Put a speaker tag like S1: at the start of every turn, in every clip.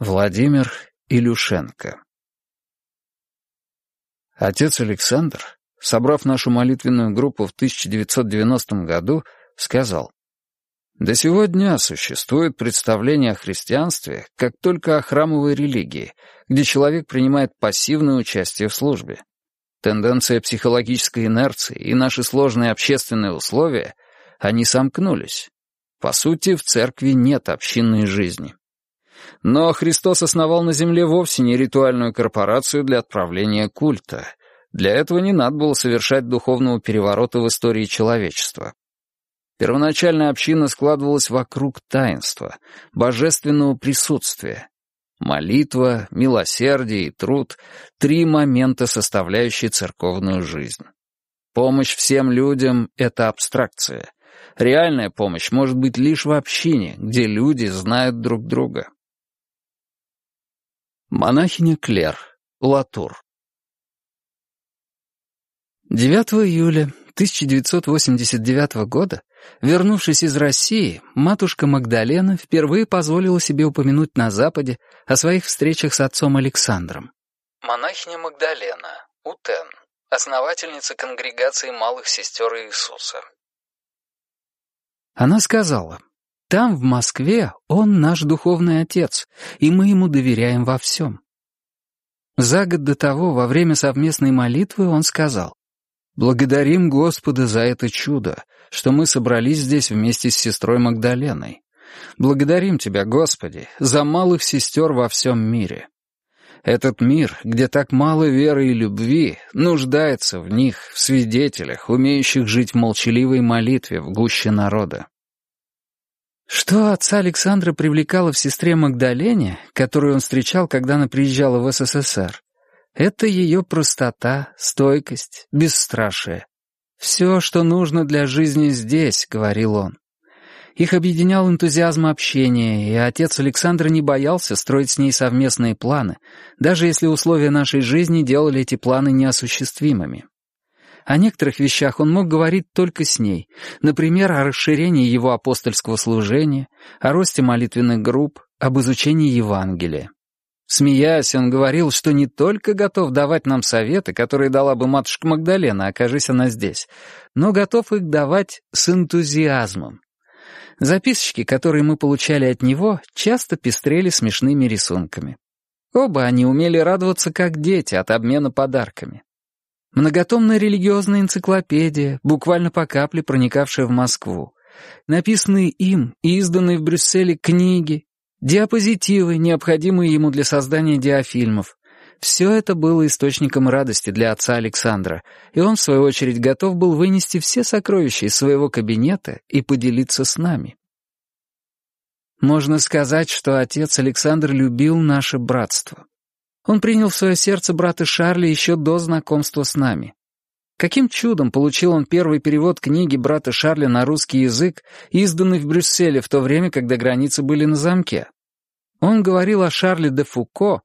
S1: Владимир Илюшенко Отец Александр, собрав нашу молитвенную группу в 1990 году, сказал, «До сего дня существует представление о христианстве как только о храмовой религии, где человек принимает пассивное участие в службе. Тенденция психологической инерции и наши сложные общественные условия, они сомкнулись. По сути, в церкви нет общинной жизни». Но Христос основал на земле вовсе не ритуальную корпорацию для отправления культа. Для этого не надо было совершать духовного переворота в истории человечества. Первоначальная община складывалась вокруг таинства, божественного присутствия. Молитва, милосердие и труд — три момента, составляющие церковную жизнь. Помощь всем людям — это абстракция. Реальная помощь может быть лишь в общине, где люди знают друг друга. Монахиня Клер. Латур. 9 июля 1989 года, вернувшись из России, матушка Магдалена впервые позволила себе упомянуть на Западе о своих встречах с отцом Александром. Монахиня Магдалена, Утен, основательница конгрегации малых сестер Иисуса. Она сказала, там, в Москве, он наш духовный отец, и мы ему доверяем во всем. За год до того, во время совместной молитвы, он сказал, «Благодарим Господа за это чудо, что мы собрались здесь вместе с сестрой Магдаленой. Благодарим Тебя, Господи, за малых сестер во всем мире. Этот мир, где так мало веры и любви, нуждается в них, в свидетелях, умеющих жить в молчаливой молитве в гуще народа. Что отца Александра привлекало в сестре Магдалене, которую он встречал, когда она приезжала в СССР, это ее простота, стойкость, бесстрашие. «Все, что нужно для жизни здесь», — говорил он. Их объединял энтузиазм общения, и отец Александра не боялся строить с ней совместные планы, даже если условия нашей жизни делали эти планы неосуществимыми. О некоторых вещах он мог говорить только с ней, например, о расширении его апостольского служения, о росте молитвенных групп, об изучении Евангелия. Смеясь, он говорил, что не только готов давать нам советы, которые дала бы матушка Магдалена, окажись она здесь, но готов их давать с энтузиазмом. Записочки, которые мы получали от него, часто пестрели смешными рисунками. Оба они умели радоваться как дети от обмена подарками. Многотомная религиозная энциклопедия, буквально по капле проникавшая в Москву. Написанные им и изданные в Брюсселе книги, диапозитивы, необходимые ему для создания диафильмов. Все это было источником радости для отца Александра, и он, в свою очередь, готов был вынести все сокровища из своего кабинета и поделиться с нами. Можно сказать, что отец Александр любил наше братство. Он принял в свое сердце брата Шарля еще до знакомства с нами. Каким чудом получил он первый перевод книги брата Шарля на русский язык, изданный в Брюсселе в то время, когда границы были на замке? Он говорил о Шарле де Фуко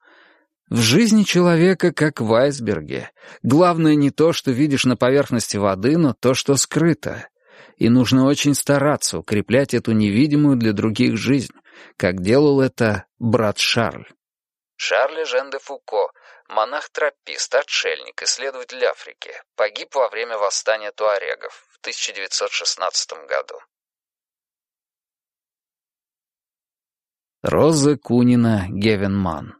S1: «В жизни человека, как в айсберге. Главное не то, что видишь на поверхности воды, но то, что скрыто. И нужно очень стараться укреплять эту невидимую для других жизнь, как делал это брат Шарль». Шарль Жен де Фуко, монах-тропист, отшельник, исследователь Африки, погиб во время восстания туарегов в 1916 году. Роза Кунина Гевенман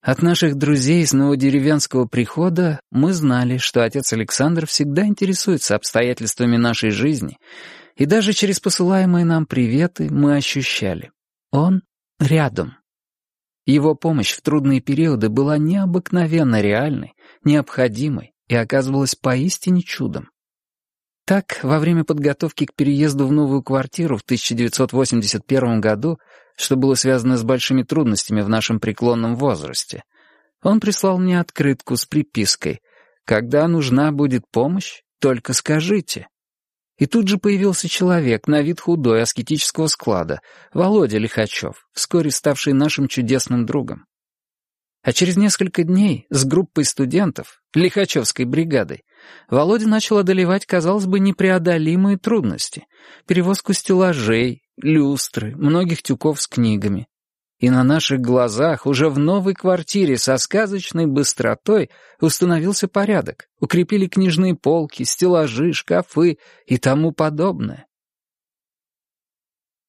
S1: От наших друзей из новодеревенского прихода мы знали, что отец Александр всегда интересуется обстоятельствами нашей жизни, и даже через посылаемые нам приветы мы ощущали. Он рядом. Его помощь в трудные периоды была необыкновенно реальной, необходимой и оказывалась поистине чудом. Так, во время подготовки к переезду в новую квартиру в 1981 году, что было связано с большими трудностями в нашем преклонном возрасте, он прислал мне открытку с припиской «Когда нужна будет помощь, только скажите». И тут же появился человек, на вид худой, аскетического склада, Володя Лихачев, вскоре ставший нашим чудесным другом. А через несколько дней с группой студентов, Лихачевской бригадой, Володя начал одолевать, казалось бы, непреодолимые трудности. Перевозку стеллажей, люстры, многих тюков с книгами. И на наших глазах уже в новой квартире со сказочной быстротой установился порядок, укрепили книжные полки, стеллажи, шкафы и тому подобное.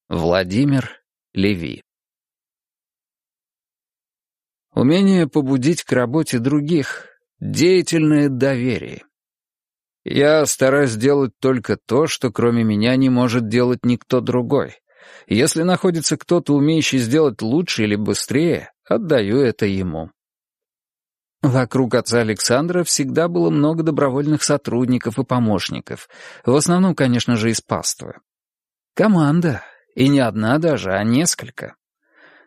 S1: Владимир Леви Умение побудить к работе других — деятельное доверие. Я стараюсь делать только то, что кроме меня не может делать никто другой. Если находится кто-то, умеющий сделать лучше или быстрее, отдаю это ему. Вокруг отца Александра всегда было много добровольных сотрудников и помощников, в основном, конечно же, из паствы. Команда, и не одна даже, а несколько.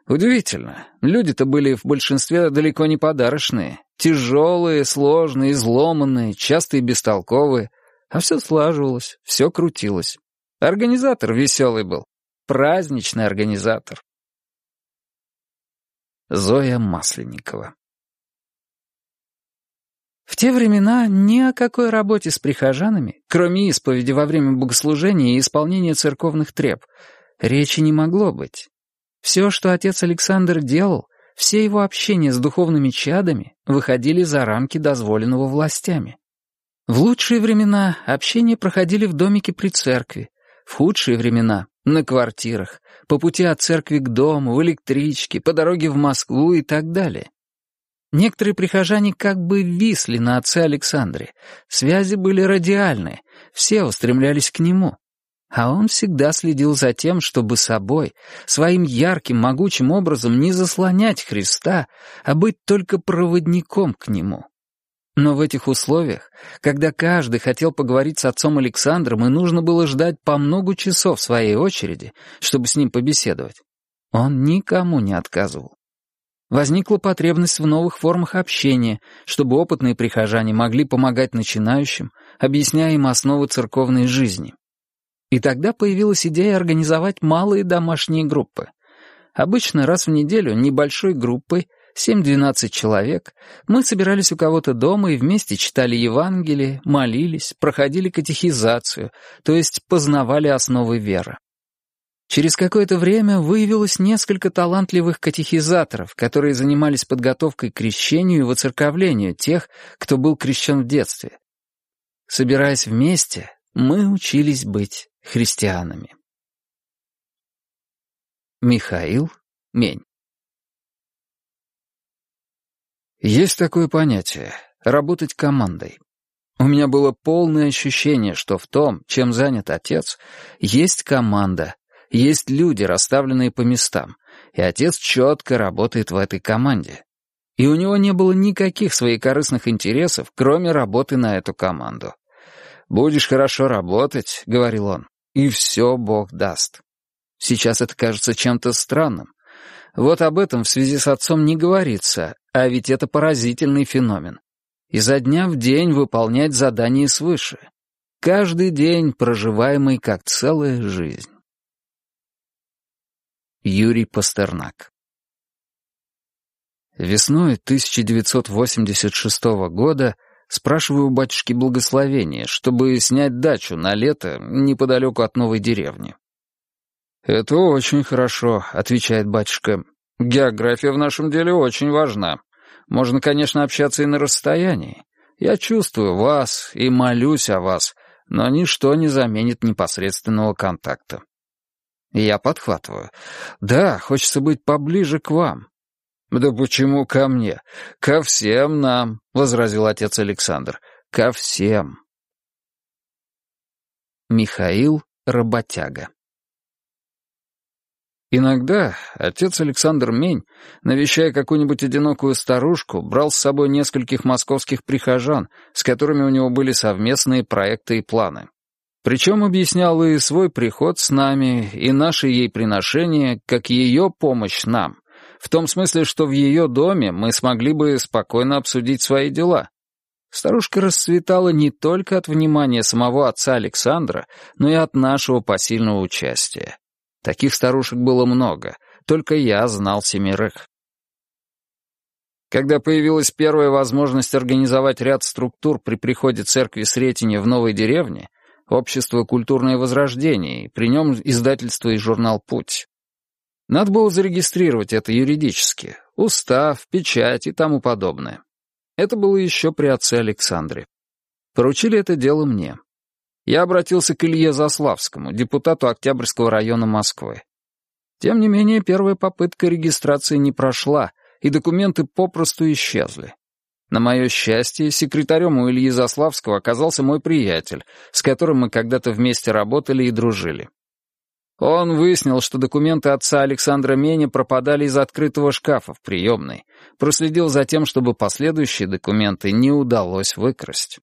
S1: Удивительно, люди-то были в большинстве далеко не подарочные, Тяжелые, сложные, изломанные, часто и бестолковые. А все слаживалось, все крутилось. Организатор веселый был. Праздничный организатор. Зоя Масленникова В те времена ни о какой работе с прихожанами, кроме исповеди во время богослужения и исполнения церковных треб, речи не могло быть. Все, что отец Александр делал, все его общения с духовными чадами выходили за рамки дозволенного властями. В лучшие времена общения проходили в домике при церкви, в худшие времена — на квартирах, по пути от церкви к дому, в электричке, по дороге в Москву и так далее. Некоторые прихожане как бы висли на отце Александре, связи были радиальные, все устремлялись к нему. А он всегда следил за тем, чтобы собой, своим ярким, могучим образом не заслонять Христа, а быть только проводником к нему. Но в этих условиях, когда каждый хотел поговорить с отцом Александром и нужно было ждать по много часов своей очереди, чтобы с ним побеседовать, он никому не отказывал. Возникла потребность в новых формах общения, чтобы опытные прихожане могли помогать начинающим, объясняя им основы церковной жизни. И тогда появилась идея организовать малые домашние группы. Обычно раз в неделю небольшой группой, 7-12 человек, мы собирались у кого-то дома и вместе читали Евангелие, молились, проходили катехизацию, то есть познавали основы веры. Через какое-то время выявилось несколько талантливых катехизаторов, которые занимались подготовкой к крещению и воцерковлению тех, кто был крещен в детстве. Собираясь вместе, мы учились быть христианами. Михаил Мень Есть такое понятие — работать командой. У меня было полное ощущение, что в том, чем занят отец, есть команда, есть люди, расставленные по местам, и отец четко работает в этой команде. И у него не было никаких своих корыстных интересов, кроме работы на эту команду. «Будешь хорошо работать», — говорил он, — «и все Бог даст». Сейчас это кажется чем-то странным. Вот об этом в связи с отцом не говорится, а ведь это поразительный феномен. Изо дня в день выполнять задания свыше. Каждый день, проживаемый как целая жизнь. Юрий Пастернак Весной 1986 года Спрашиваю у батюшки благословения, чтобы снять дачу на лето неподалеку от новой деревни. «Это очень хорошо», — отвечает батюшка. «География в нашем деле очень важна. Можно, конечно, общаться и на расстоянии. Я чувствую вас и молюсь о вас, но ничто не заменит непосредственного контакта». Я подхватываю. «Да, хочется быть поближе к вам. «Да почему ко мне? Ко всем нам», — возразил отец Александр. «Ко всем». Михаил Работяга Иногда отец Александр Мень, навещая какую-нибудь одинокую старушку, брал с собой нескольких московских прихожан, с которыми у него были совместные проекты и планы. Причем объяснял и свой приход с нами, и наши ей приношения, как ее помощь нам — в том смысле, что в ее доме мы смогли бы спокойно обсудить свои дела. Старушка расцветала не только от внимания самого отца Александра, но и от нашего посильного участия. Таких старушек было много, только я знал семерых. Когда появилась первая возможность организовать ряд структур при приходе церкви Сретения в новой деревне, Общество «Культурное возрождение», и при нем издательство и журнал «Путь». Надо было зарегистрировать это юридически. Устав, печать и тому подобное. Это было еще при отце Александре. Поручили это дело мне. Я обратился к Илье Заславскому, депутату Октябрьского района Москвы. Тем не менее, первая попытка регистрации не прошла, и документы попросту исчезли. На мое счастье, секретарем у Ильи Заславского оказался мой приятель, с которым мы когда-то вместе работали и дружили. Он выяснил, что документы отца Александра Меня пропадали из открытого шкафа в приемной, проследил за тем, чтобы последующие документы не удалось выкрасть.